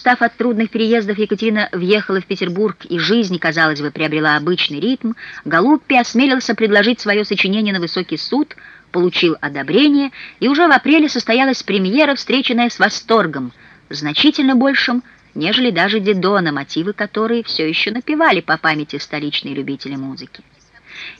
Устав от трудных переездов, Екатерина въехала в Петербург, и жизнь, казалось бы, приобрела обычный ритм. Галуппи осмелился предложить свое сочинение на высокий суд, получил одобрение, и уже в апреле состоялась премьера, встреченная с восторгом, значительно большим, нежели даже Дидона, мотивы которой все еще напевали по памяти столичные любители музыки.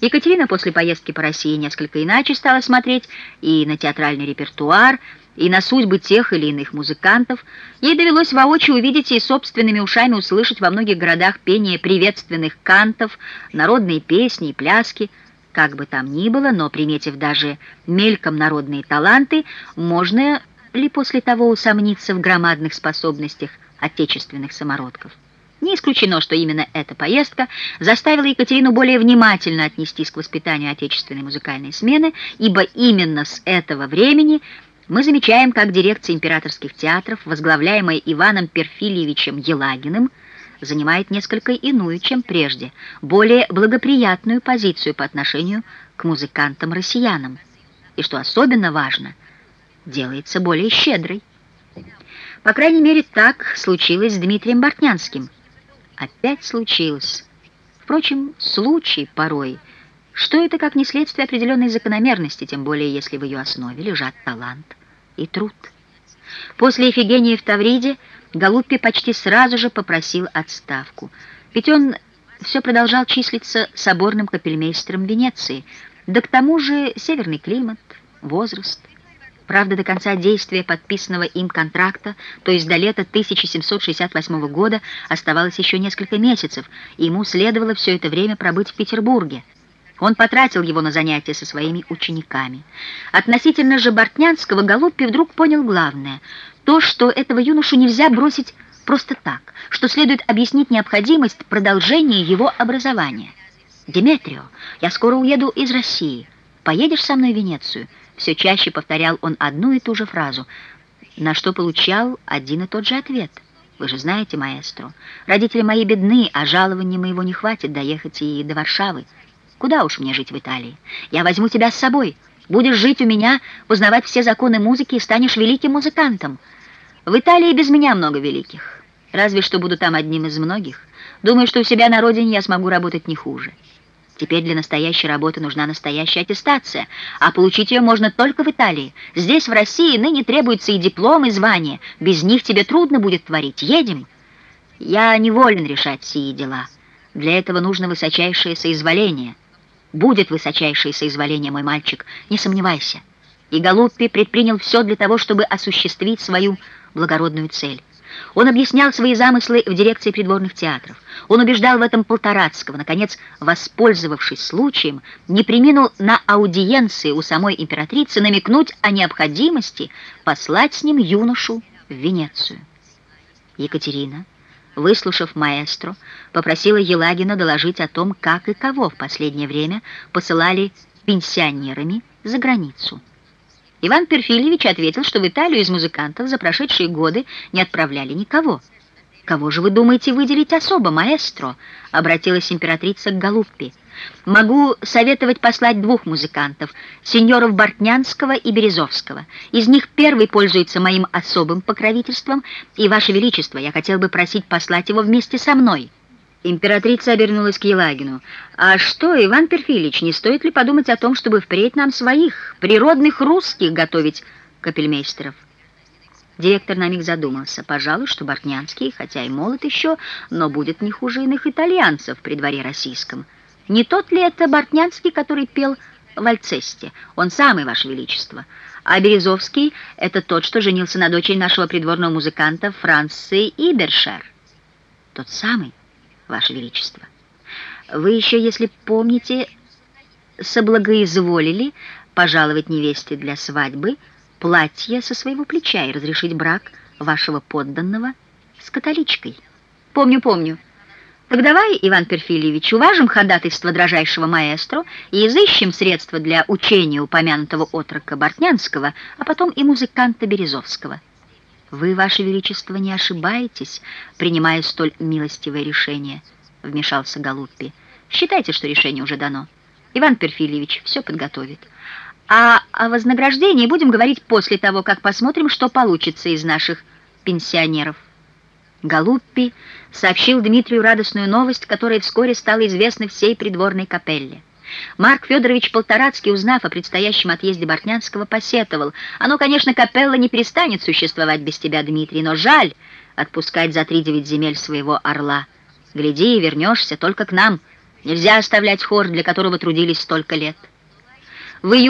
Екатерина после поездки по России несколько иначе стала смотреть и на театральный репертуар, и на судьбы тех или иных музыкантов. Ей довелось воочию увидеть и собственными ушами услышать во многих городах пение приветственных кантов, народные песни и пляски. Как бы там ни было, но, приметив даже мельком народные таланты, можно ли после того усомниться в громадных способностях отечественных самородков? Не исключено, что именно эта поездка заставила Екатерину более внимательно отнестись к воспитанию отечественной музыкальной смены, ибо именно с этого времени мы замечаем, как дирекция императорских театров, возглавляемая Иваном Перфильевичем Елагиным, занимает несколько иную, чем прежде, более благоприятную позицию по отношению к музыкантам-россиянам. И, что особенно важно, делается более щедрой. По крайней мере, так случилось с Дмитрием Бортнянским – опять случилось. Впрочем, случай порой. Что это как не следствие определенной закономерности, тем более если в ее основе лежат талант и труд. После Эфигении в Тавриде Галуппи почти сразу же попросил отставку. Ведь он все продолжал числиться соборным капельмейстером Венеции, да к тому же северный климат, возраст – Правда, до конца действия подписанного им контракта, то есть до лета 1768 года, оставалось еще несколько месяцев, и ему следовало все это время пробыть в Петербурге. Он потратил его на занятия со своими учениками. Относительно же Бортнянского Голубпи вдруг понял главное — то, что этого юношу нельзя бросить просто так, что следует объяснить необходимость продолжения его образования. «Деметрио, я скоро уеду из России. Поедешь со мной в Венецию?» Все чаще повторял он одну и ту же фразу, на что получал один и тот же ответ. «Вы же знаете, маэстро, родители мои бедны, а жалования моего не хватит доехать и до Варшавы. Куда уж мне жить в Италии? Я возьму тебя с собой. Будешь жить у меня, узнавать все законы музыки и станешь великим музыкантом. В Италии без меня много великих. Разве что буду там одним из многих. Думаю, что у себя на родине я смогу работать не хуже». Теперь для настоящей работы нужна настоящая аттестация, а получить ее можно только в Италии. Здесь, в России, ныне требуются и диплом, и звание. Без них тебе трудно будет творить. Едем? Я не волен решать сии дела. Для этого нужно высочайшее соизволение. Будет высочайшее соизволение, мой мальчик, не сомневайся. И Галуппи предпринял все для того, чтобы осуществить свою благородную цель. Он объяснял свои замыслы в дирекции придворных театров. Он убеждал в этом Полторацкого. Наконец, воспользовавшись случаем, не приминул на аудиенции у самой императрицы намекнуть о необходимости послать с ним юношу в Венецию. Екатерина, выслушав маэстро, попросила Елагина доложить о том, как и кого в последнее время посылали пенсионерами за границу. Иван Перфильевич ответил, что в Италию из музыкантов за прошедшие годы не отправляли никого. «Кого же вы думаете выделить особо, маэстро?» — обратилась императрица к Галуппи. «Могу советовать послать двух музыкантов, сеньоров Бортнянского и Березовского. Из них первый пользуется моим особым покровительством, и, Ваше Величество, я хотел бы просить послать его вместе со мной». Императрица обернулась к Елагину. «А что, Иван Перфильевич, не стоит ли подумать о том, чтобы впредь нам своих, природных русских, готовить капельмейстеров?» Директор на миг задумался. Пожалуй, что Бортнянский, хотя и молод еще, но будет не хуже иных итальянцев при дворе российском. Не тот ли это Бортнянский, который пел в Альцесте? Он самый, Ваше Величество. А Березовский — это тот, что женился на дочери нашего придворного музыканта Франции Ибершер. Тот самый. Ваше Величество. Вы еще, если помните, соблагоизволили пожаловать невесте для свадьбы платье со своего плеча и разрешить брак вашего подданного с католичкой. Помню, помню. Так давай, Иван Перфильевич, уважим ходатайство дрожайшего маэстро и изыщем средства для учения упомянутого отрока Бортнянского, а потом и музыканта Березовского. «Вы, Ваше Величество, не ошибаетесь, принимая столь милостивое решение», — вмешался Галуппи. «Считайте, что решение уже дано. Иван Перфильевич все подготовит. А о вознаграждении будем говорить после того, как посмотрим, что получится из наших пенсионеров». Галуппи сообщил Дмитрию радостную новость, которая вскоре стала известна всей придворной капелле. Марк Федорович Полторацкий, узнав о предстоящем отъезде Бортнянского, посетовал. «Оно, конечно, капелла не перестанет существовать без тебя, Дмитрий, но жаль отпускать за три девять земель своего орла. Гляди, и вернешься только к нам. Нельзя оставлять хор, для которого трудились столько лет». В июле